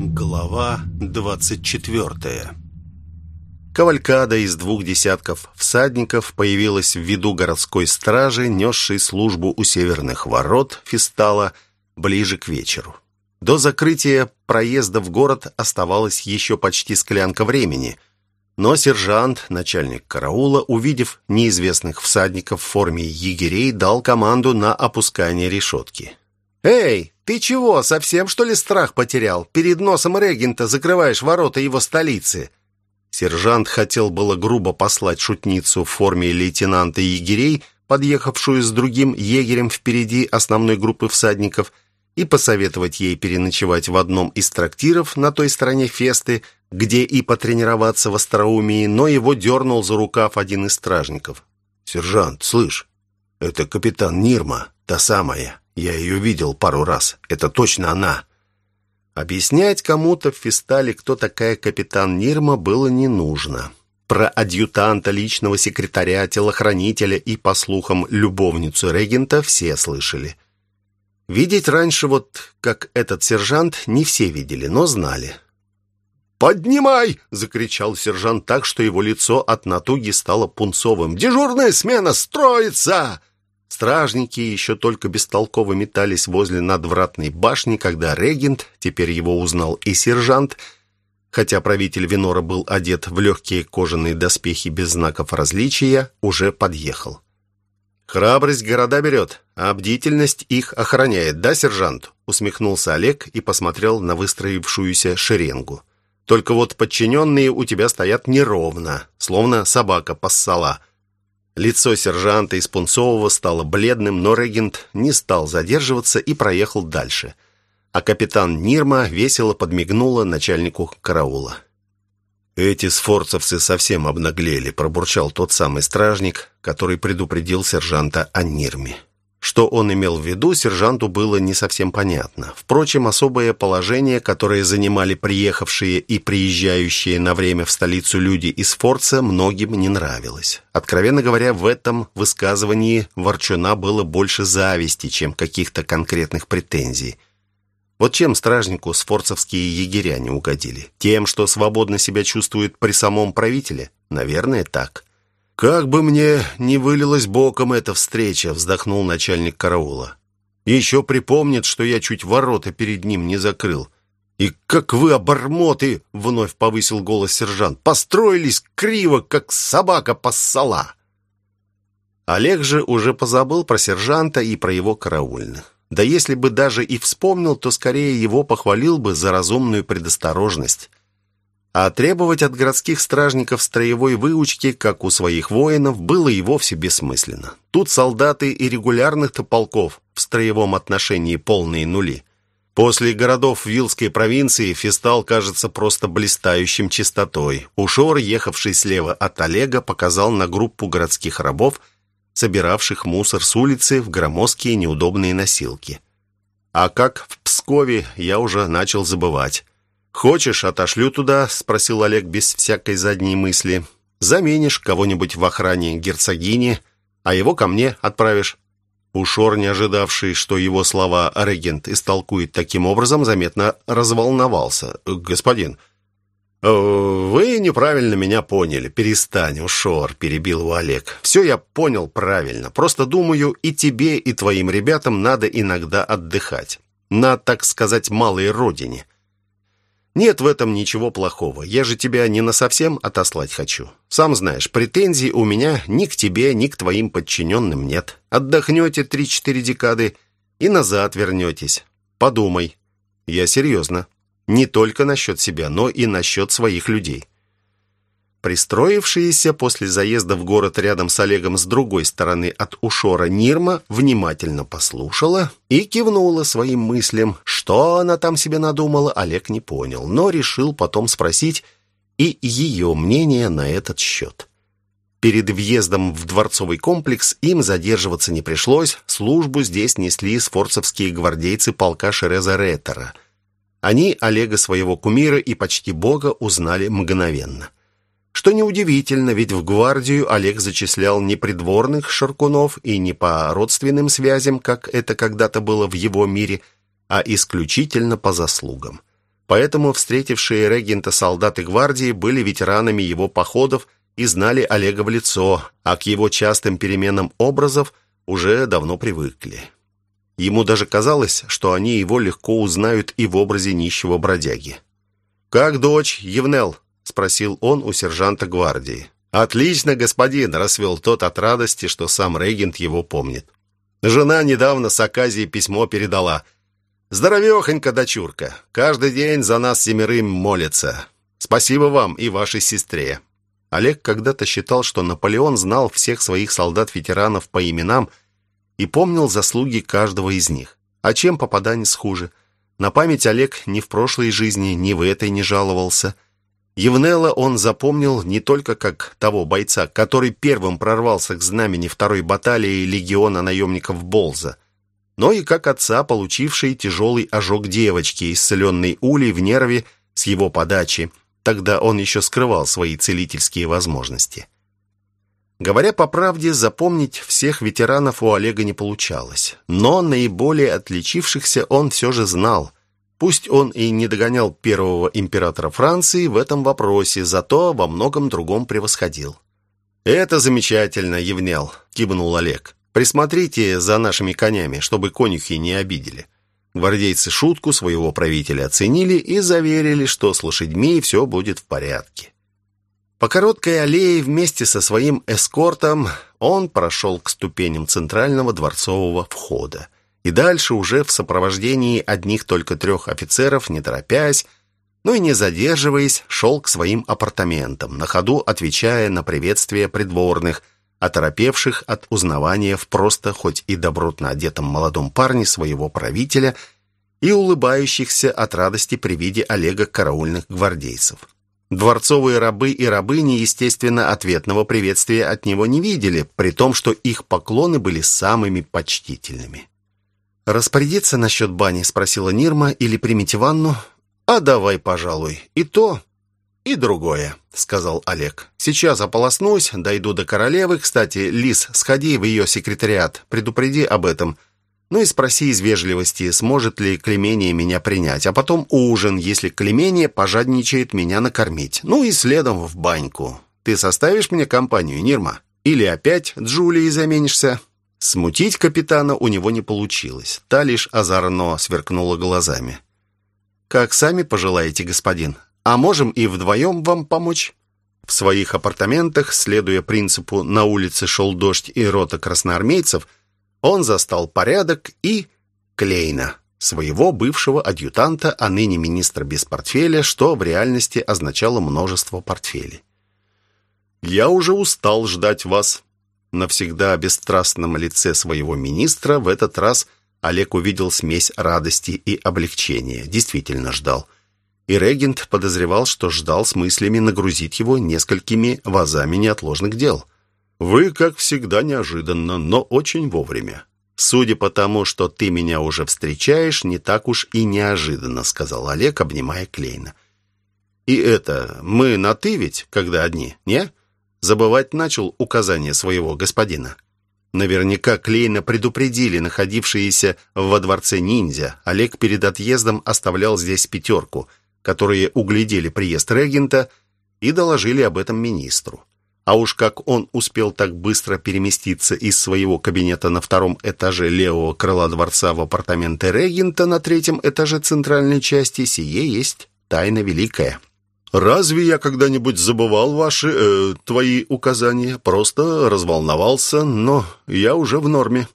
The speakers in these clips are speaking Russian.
Глава 24 Кавалькада из двух десятков всадников появилась в виду городской стражи, несшей службу у северных ворот Фистала ближе к вечеру. До закрытия проезда в город оставалось еще почти склянка времени, но сержант, начальник караула, увидев неизвестных всадников в форме егерей, дал команду на опускание решетки. «Эй, ты чего, совсем что ли страх потерял? Перед носом регента закрываешь ворота его столицы!» Сержант хотел было грубо послать шутницу в форме лейтенанта егерей, подъехавшую с другим егерем впереди основной группы всадников, и посоветовать ей переночевать в одном из трактиров на той стороне фесты, где и потренироваться в остроумии, но его дернул за рукав один из стражников. «Сержант, слышь, это капитан Нирма, та самая. Я ее видел пару раз. Это точно она». Объяснять кому-то в Фистале, кто такая капитан Нирма, было не нужно. Про адъютанта, личного секретаря, телохранителя и, по слухам, любовницу регента все слышали. Видеть раньше вот, как этот сержант, не все видели, но знали. «Поднимай!» — закричал сержант так, что его лицо от натуги стало пунцовым. «Дежурная смена строится!» Стражники еще только бестолково метались возле надвратной башни, когда регент, теперь его узнал и сержант, хотя правитель Винора был одет в легкие кожаные доспехи без знаков различия, уже подъехал. «Храбрость города берет, а бдительность их охраняет, да, сержант?» усмехнулся Олег и посмотрел на выстроившуюся шеренгу. «Только вот подчиненные у тебя стоят неровно, словно собака поссала». Лицо сержанта из Пунцового стало бледным, но регент не стал задерживаться и проехал дальше. А капитан Нирма весело подмигнула начальнику караула. «Эти сфорцевцы совсем обнаглели», — пробурчал тот самый стражник, который предупредил сержанта о Нирме. Что он имел в виду, сержанту было не совсем понятно. Впрочем, особое положение, которое занимали приехавшие и приезжающие на время в столицу люди из Форца, многим не нравилось. Откровенно говоря, в этом высказывании Ворчуна было больше зависти, чем каких-то конкретных претензий. Вот чем стражнику сфорцевские егеря не угодили? Тем, что свободно себя чувствуют при самом правителе? Наверное, так. «Как бы мне не вылилась боком эта встреча», — вздохнул начальник караула. «Еще припомнит, что я чуть ворота перед ним не закрыл. И как вы, обормоты!» — вновь повысил голос сержант. «Построились криво, как собака поссала!» Олег же уже позабыл про сержанта и про его караульных. Да если бы даже и вспомнил, то скорее его похвалил бы за разумную предосторожность. А требовать от городских стражников строевой выучки, как у своих воинов, было и вовсе бессмысленно. Тут солдаты и регулярных-то полков в строевом отношении полные нули. После городов Вилской провинции Фистал кажется просто блистающим чистотой. Ушор, ехавший слева от Олега, показал на группу городских рабов, собиравших мусор с улицы в громоздкие неудобные носилки. А как в Пскове, я уже начал забывать. «Хочешь, отошлю туда?» — спросил Олег без всякой задней мысли. «Заменишь кого-нибудь в охране герцогини, а его ко мне отправишь». Ушор, не ожидавший, что его слова регент истолкует таким образом, заметно разволновался. «Господин, э, вы неправильно меня поняли. Перестань, Ушор», — перебил его Олег. «Все я понял правильно. Просто думаю, и тебе, и твоим ребятам надо иногда отдыхать. На, так сказать, малой родине». Нет в этом ничего плохого. Я же тебя не на совсем отослать хочу. Сам знаешь, претензий у меня ни к тебе, ни к твоим подчиненным нет. Отдохнете три-четыре декады и назад вернетесь. Подумай. Я серьезно. Не только насчет себя, но и насчет своих людей. Пристроившаяся после заезда в город рядом с Олегом с другой стороны от Ушора Нирма внимательно послушала и кивнула своим мыслям. Что она там себе надумала, Олег не понял, но решил потом спросить и ее мнение на этот счет. Перед въездом в дворцовый комплекс им задерживаться не пришлось, службу здесь несли сфорцевские гвардейцы полка Шереза Реттера. Они Олега своего кумира и почти бога узнали мгновенно. Что неудивительно, ведь в гвардию Олег зачислял не придворных шаркунов и не по родственным связям, как это когда-то было в его мире, а исключительно по заслугам. Поэтому встретившие регента солдаты гвардии были ветеранами его походов и знали Олега в лицо, а к его частым переменам образов уже давно привыкли. Ему даже казалось, что они его легко узнают и в образе нищего бродяги. «Как дочь, Евнел?» — спросил он у сержанта гвардии. «Отлично, господин!» — расвел тот от радости, что сам регент его помнит. Жена недавно с Аказии письмо передала — Здоровехонька дочурка. Каждый день за нас семерым молится. Спасибо вам и вашей сестре». Олег когда-то считал, что Наполеон знал всех своих солдат-ветеранов по именам и помнил заслуги каждого из них. А чем попаданец хуже? На память Олег ни в прошлой жизни, ни в этой не жаловался. Евнела он запомнил не только как того бойца, который первым прорвался к знамени второй баталии легиона наемников Болза – но и как отца, получивший тяжелый ожог девочки, исцеленной улей в нерве с его подачи. Тогда он еще скрывал свои целительские возможности. Говоря по правде, запомнить всех ветеранов у Олега не получалось. Но наиболее отличившихся он все же знал. Пусть он и не догонял первого императора Франции в этом вопросе, зато во многом другом превосходил. «Это замечательно, Евнел», — кивнул Олег. Присмотрите за нашими конями, чтобы конюхи не обидели». Гвардейцы шутку своего правителя оценили и заверили, что с лошадьми все будет в порядке. По короткой аллее вместе со своим эскортом он прошел к ступеням центрального дворцового входа. И дальше уже в сопровождении одних только трех офицеров, не торопясь, но и не задерживаясь, шел к своим апартаментам, на ходу отвечая на приветствия придворных – оторопевших от узнавания в просто, хоть и добротно одетом молодом парне своего правителя и улыбающихся от радости при виде Олега караульных гвардейцев. Дворцовые рабы и рабыни, естественно, ответного приветствия от него не видели, при том, что их поклоны были самыми почтительными. «Распорядиться насчет бани?» — спросила Нирма. «Или примите ванну?» «А давай, пожалуй. И то, и другое», — сказал Олег. «Сейчас ополоснусь, дойду до королевы. Кстати, Лис, сходи в ее секретариат, предупреди об этом. Ну и спроси из вежливости, сможет ли Клемения меня принять. А потом ужин, если Клемения пожадничает меня накормить. Ну и следом в баньку. Ты составишь мне компанию, Нирма? Или опять Джулией заменишься?» Смутить капитана у него не получилось. Та лишь озорно сверкнула глазами. «Как сами пожелаете, господин. А можем и вдвоем вам помочь?» В своих апартаментах, следуя принципу «на улице шел дождь и рота красноармейцев», он застал порядок и Клейна, своего бывшего адъютанта, а ныне министра без портфеля, что в реальности означало множество портфелей. «Я уже устал ждать вас». На всегда бесстрастном лице своего министра в этот раз Олег увидел смесь радости и облегчения. Действительно ждал – и регент подозревал, что ждал с мыслями нагрузить его несколькими вазами неотложных дел. «Вы, как всегда, неожиданно, но очень вовремя. Судя по тому, что ты меня уже встречаешь, не так уж и неожиданно», сказал Олег, обнимая Клейна. «И это, мы на «ты» ведь, когда одни, не?» Забывать начал указания своего господина. Наверняка Клейна предупредили находившиеся во дворце ниндзя. Олег перед отъездом оставлял здесь пятерку – которые углядели приезд регента и доложили об этом министру. А уж как он успел так быстро переместиться из своего кабинета на втором этаже левого крыла дворца в апартаменты регента на третьем этаже центральной части, сие есть тайна великая. «Разве я когда-нибудь забывал ваши, э, твои указания? Просто разволновался, но я уже в норме».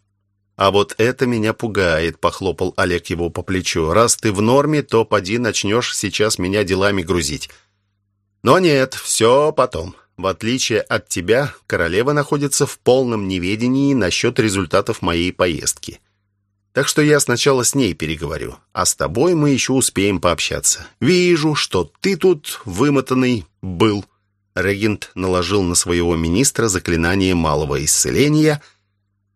«А вот это меня пугает», — похлопал Олег его по плечу. «Раз ты в норме, то поди начнешь сейчас меня делами грузить». «Но нет, все потом. В отличие от тебя, королева находится в полном неведении насчет результатов моей поездки. Так что я сначала с ней переговорю, а с тобой мы еще успеем пообщаться. Вижу, что ты тут вымотанный был». Регент наложил на своего министра заклинание малого исцеления —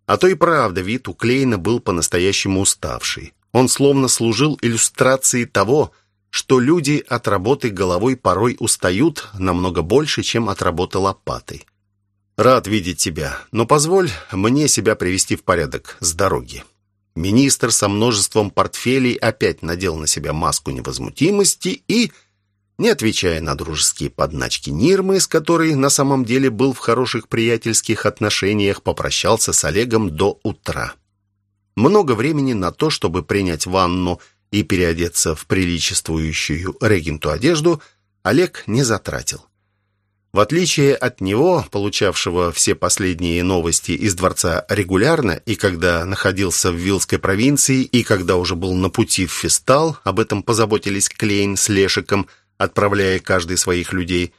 а то и правда, вид у Клейна был по-настоящему уставший. Он словно служил иллюстрацией того, что люди от работы головой порой устают намного больше, чем от работы лопатой. «Рад видеть тебя, но позволь мне себя привести в порядок с дороги». Министр со множеством портфелей опять надел на себя маску невозмутимости и, не отвечая на дружеские подначки Нирмы, с которой на самом деле был в хороших приятельских отношениях, попрощался с Олегом до утра. Много времени на то, чтобы принять ванну и переодеться в приличествующую регенту одежду, Олег не затратил. В отличие от него, получавшего все последние новости из дворца регулярно, и когда находился в Вилской провинции, и когда уже был на пути в Фестал, об этом позаботились Клейн с Лешиком, отправляя каждый своих людей,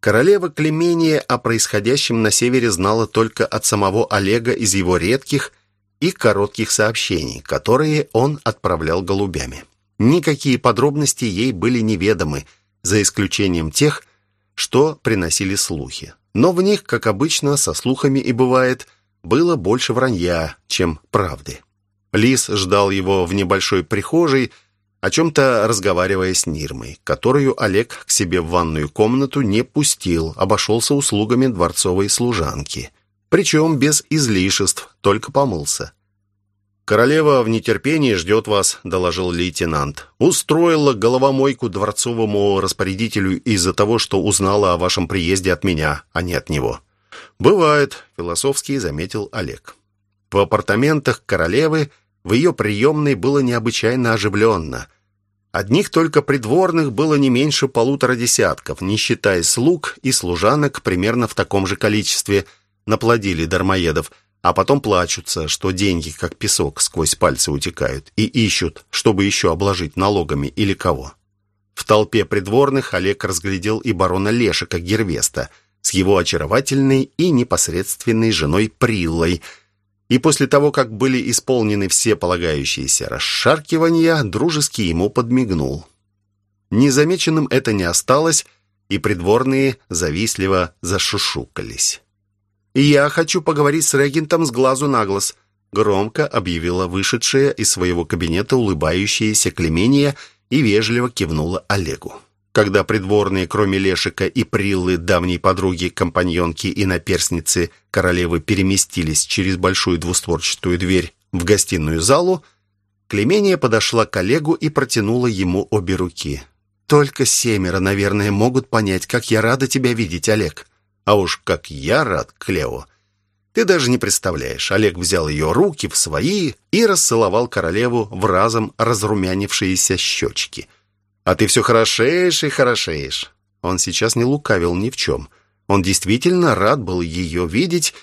королева Клемения о происходящем на севере знала только от самого Олега из его редких и коротких сообщений, которые он отправлял голубями. Никакие подробности ей были неведомы, за исключением тех, что приносили слухи. Но в них, как обычно, со слухами и бывает, было больше вранья, чем правды. Лис ждал его в небольшой прихожей, о чем-то разговаривая с Нирмой, которую Олег к себе в ванную комнату не пустил, обошелся услугами дворцовой служанки. Причем без излишеств, только помылся. «Королева в нетерпении ждет вас», — доложил лейтенант. «Устроила головомойку дворцовому распорядителю из-за того, что узнала о вашем приезде от меня, а не от него». «Бывает», — философски заметил Олег. В апартаментах королевы в ее приемной было необычайно оживленно. Одних только придворных было не меньше полутора десятков, не считая слуг и служанок примерно в таком же количестве, наплодили дармоедов — а потом плачутся, что деньги, как песок, сквозь пальцы утекают, и ищут, чтобы еще обложить налогами или кого. В толпе придворных Олег разглядел и барона Лешика Гервеста с его очаровательной и непосредственной женой Приллой, и после того, как были исполнены все полагающиеся расшаркивания, дружески ему подмигнул. Незамеченным это не осталось, и придворные завистливо зашушукались. «Я хочу поговорить с регентом с глазу на глаз», громко объявила вышедшая из своего кабинета улыбающаяся Клемения и вежливо кивнула Олегу. Когда придворные, кроме Лешика и Приллы, давней подруги, компаньонки и наперсницы королевы переместились через большую двустворчатую дверь в гостиную залу, Клемения подошла к Олегу и протянула ему обе руки. «Только семеро, наверное, могут понять, как я рада тебя видеть, Олег. А уж как я рад, Клео! Ты даже не представляешь. Олег взял ее руки в свои и расцеловал королеву в разом разрумянившиеся щечки. А ты все хорошеешь и хорошеешь. Он сейчас не лукавил ни в чем. Он действительно рад был ее видеть,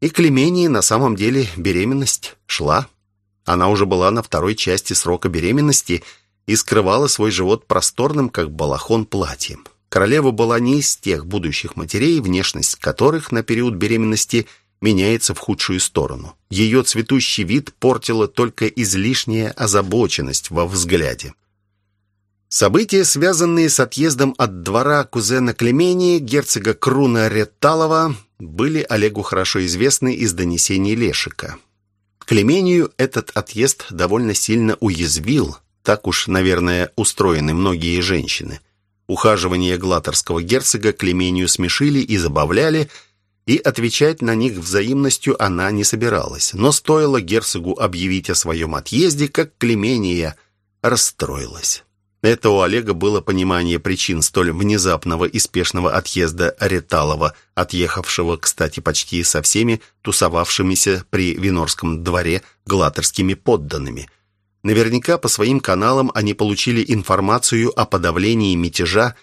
и Клемении на самом деле беременность шла. Она уже была на второй части срока беременности и скрывала свой живот просторным, как балахон, платьем. Королева была не из тех будущих матерей, внешность которых на период беременности меняется в худшую сторону. Ее цветущий вид портила только излишняя озабоченность во взгляде. События, связанные с отъездом от двора кузена Клемении, герцога Круна Ретталова, были Олегу хорошо известны из донесений Лешика. Клемению этот отъезд довольно сильно уязвил, так уж, наверное, устроены многие женщины – Ухаживания глаторского герцога Клемению смешили и забавляли, и отвечать на них взаимностью она не собиралась. Но стоило герцогу объявить о своем отъезде, как Клемения расстроилась. Это у Олега было понимание причин столь внезапного и спешного отъезда Реталова, отъехавшего, кстати, почти со всеми тусовавшимися при Винорском дворе глаторскими подданными – Наверняка по своим каналам они получили информацию о подавлении мятежа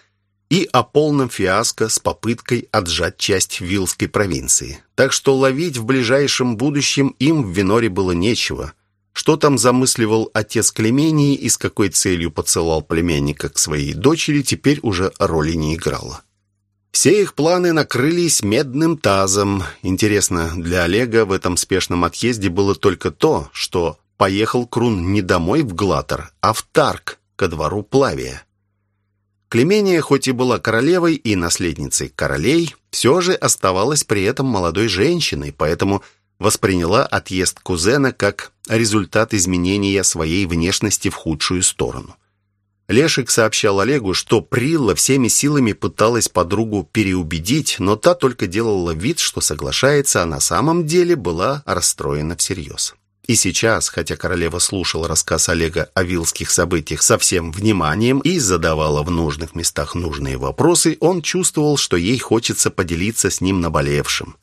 и о полном фиаско с попыткой отжать часть Вилской провинции. Так что ловить в ближайшем будущем им в Виноре было нечего. Что там замысливал отец Клемении и с какой целью поцелал племянника к своей дочери, теперь уже роли не играло. Все их планы накрылись медным тазом. Интересно, для Олега в этом спешном отъезде было только то, что поехал Крун не домой в Глатер, а в Тарк, ко двору Плавия. Клемения, хоть и была королевой и наследницей королей, все же оставалась при этом молодой женщиной, поэтому восприняла отъезд кузена как результат изменения своей внешности в худшую сторону. Лешик сообщал Олегу, что Прилла всеми силами пыталась подругу переубедить, но та только делала вид, что соглашается, а на самом деле была расстроена всерьез. И сейчас, хотя королева слушала рассказ Олега о вилских событиях со всем вниманием и задавала в нужных местах нужные вопросы, он чувствовал, что ей хочется поделиться с ним наболевшим.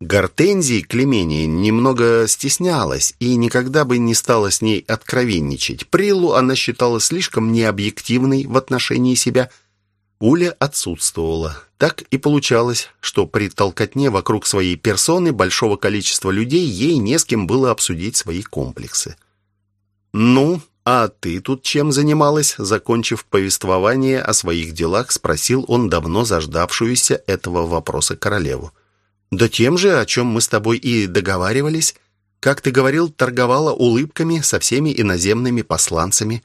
Гортензии Клемения немного стеснялась и никогда бы не стала с ней откровенничать. Прилу она считала слишком необъективной в отношении себя. Уля отсутствовала. Так и получалось, что при толкотне вокруг своей персоны большого количества людей ей не с кем было обсудить свои комплексы. «Ну, а ты тут чем занималась?» Закончив повествование о своих делах, спросил он давно заждавшуюся этого вопроса королеву. «Да тем же, о чем мы с тобой и договаривались. Как ты говорил, торговала улыбками со всеми иноземными посланцами.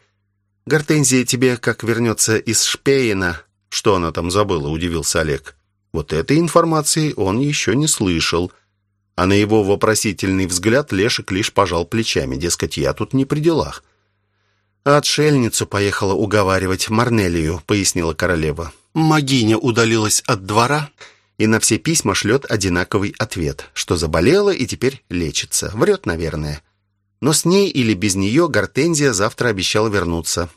Гортензия тебе, как вернется из Шпеина...» «Что она там забыла?» – удивился Олег. Вот этой информации он еще не слышал. А на его вопросительный взгляд Лешек лишь пожал плечами, дескать, я тут не при делах. «Отшельницу поехала уговаривать Марнелию», — пояснила королева. «Магиня удалилась от двора и на все письма шлет одинаковый ответ, что заболела и теперь лечится. Врет, наверное. Но с ней или без нее Гортензия завтра обещала вернуться.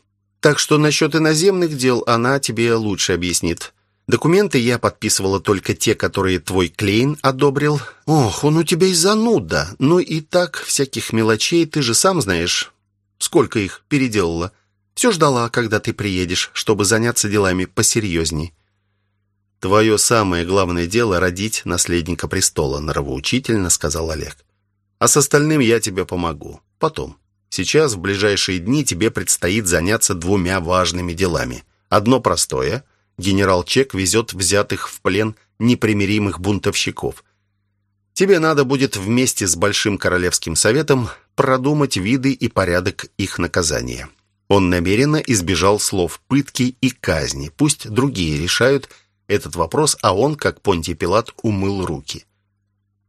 Так что насчет иноземных дел она тебе лучше объяснит. Документы я подписывала только те, которые твой Клейн одобрил. Ох, он у тебя и зануда. Ну и так, всяких мелочей, ты же сам знаешь, сколько их переделала. Все ждала, когда ты приедешь, чтобы заняться делами посерьезней. «Твое самое главное дело — родить наследника престола», — нравоучительно сказал Олег. «А с остальным я тебе помогу. Потом. Сейчас, в ближайшие дни, тебе предстоит заняться двумя важными делами. Одно простое. Генерал Чек везет взятых в плен непримиримых бунтовщиков. Тебе надо будет вместе с Большим Королевским Советом продумать виды и порядок их наказания». Он намеренно избежал слов «пытки» и «казни». Пусть другие решают, этот вопрос, а он, как Понтий Пилат, умыл руки.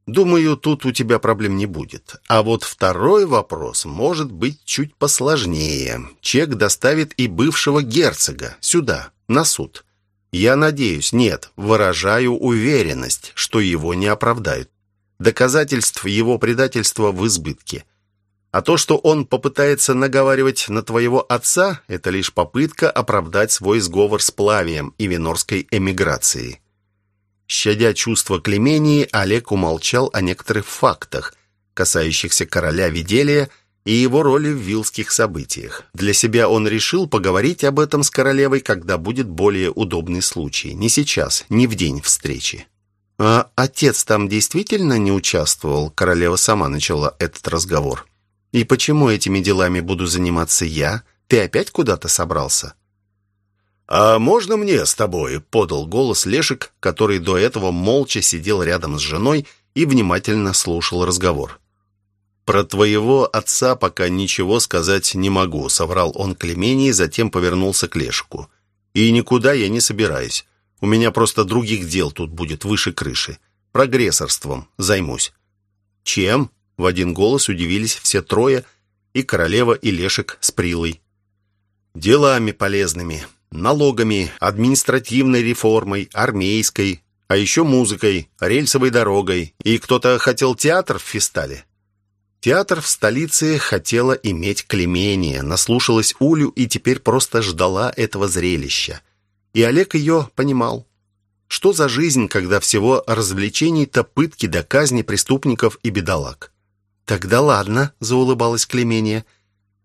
Думаю, тут у тебя проблем не будет. А вот второй вопрос может быть чуть посложнее. Чек доставит и бывшего герцога сюда, на суд. Я надеюсь, нет, выражаю уверенность, что его не оправдают. Доказательств его предательства в избытке. А то, что он попытается наговаривать на твоего отца, это лишь попытка оправдать свой сговор с Плавием и венорской эмиграцией. Щадя чувство Клемении, Олег умолчал о некоторых фактах, касающихся короля Виделия и его роли в вилских событиях. Для себя он решил поговорить об этом с королевой, когда будет более удобный случай. Не сейчас, не в день встречи. «А отец там действительно не участвовал?» Королева сама начала этот разговор. И почему этими делами буду заниматься я? Ты опять куда-то собрался?» «А можно мне с тобой?» — подал голос Лешек, который до этого молча сидел рядом с женой и внимательно слушал разговор. «Про твоего отца пока ничего сказать не могу», — соврал он Клемении, затем повернулся к Лешку. «И никуда я не собираюсь. У меня просто других дел тут будет выше крыши. Прогрессорством займусь». «Чем?» В один голос удивились все трое, и королева, и Лешек с Прилой. Делами полезными, налогами, административной реформой, армейской, а еще музыкой, рельсовой дорогой. И кто-то хотел театр в Фистале. Театр в столице хотела иметь клемение, наслушалась Улю и теперь просто ждала этого зрелища. И Олег ее понимал. Что за жизнь, когда всего развлечений-то пытки до казни преступников и бедолаг? «Тогда ладно», — заулыбалась Клемения.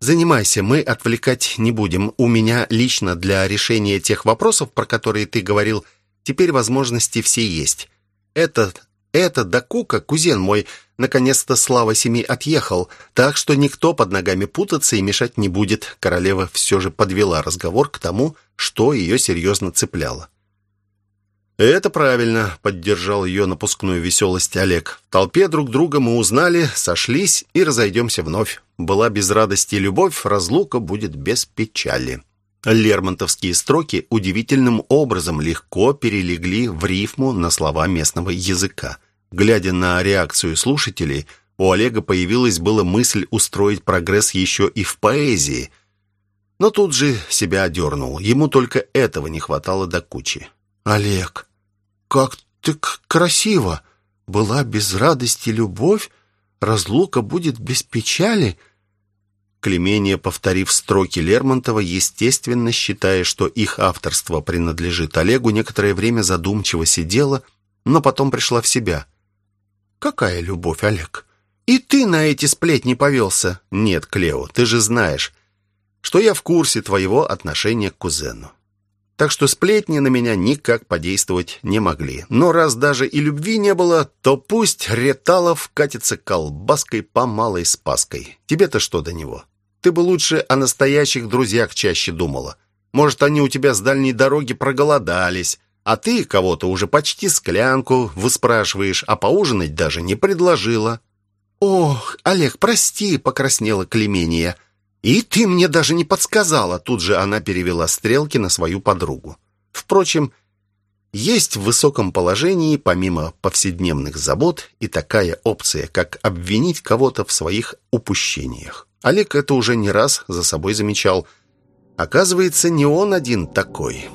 «Занимайся, мы отвлекать не будем. У меня лично для решения тех вопросов, про которые ты говорил, теперь возможности все есть. Этот, это да Кука, кузен мой, наконец-то слава семи отъехал, так что никто под ногами путаться и мешать не будет». Королева все же подвела разговор к тому, что ее серьезно цепляло. «Это правильно», — поддержал ее напускную веселость Олег. «В толпе друг друга мы узнали, сошлись и разойдемся вновь. Была без радости любовь, разлука будет без печали». Лермонтовские строки удивительным образом легко перелегли в рифму на слова местного языка. Глядя на реакцию слушателей, у Олега появилась была мысль устроить прогресс еще и в поэзии. Но тут же себя одернул. Ему только этого не хватало до кучи. «Олег, как ты красиво! Была без радости любовь, разлука будет без печали?» Клемения, повторив строки Лермонтова, естественно, считая, что их авторство принадлежит Олегу, некоторое время задумчиво сидела, но потом пришла в себя. «Какая любовь, Олег? И ты на эти сплетни повелся?» «Нет, Клео, ты же знаешь, что я в курсе твоего отношения к кузену. Так что сплетни на меня никак подействовать не могли. Но раз даже и любви не было, то пусть Реталов катится колбаской по малой спаской. Тебе-то что до него?» Ты бы лучше о настоящих друзьях чаще думала. Может, они у тебя с дальней дороги проголодались, а ты кого-то уже почти склянку выспрашиваешь, а поужинать даже не предложила». «Ох, Олег, прости», — покраснела Клемения. «И ты мне даже не подсказала», — тут же она перевела стрелки на свою подругу. Впрочем, есть в высоком положении, помимо повседневных забот, и такая опция, как обвинить кого-то в своих упущениях. Олег это уже не раз за собой замечал. Оказывается, не он один такой.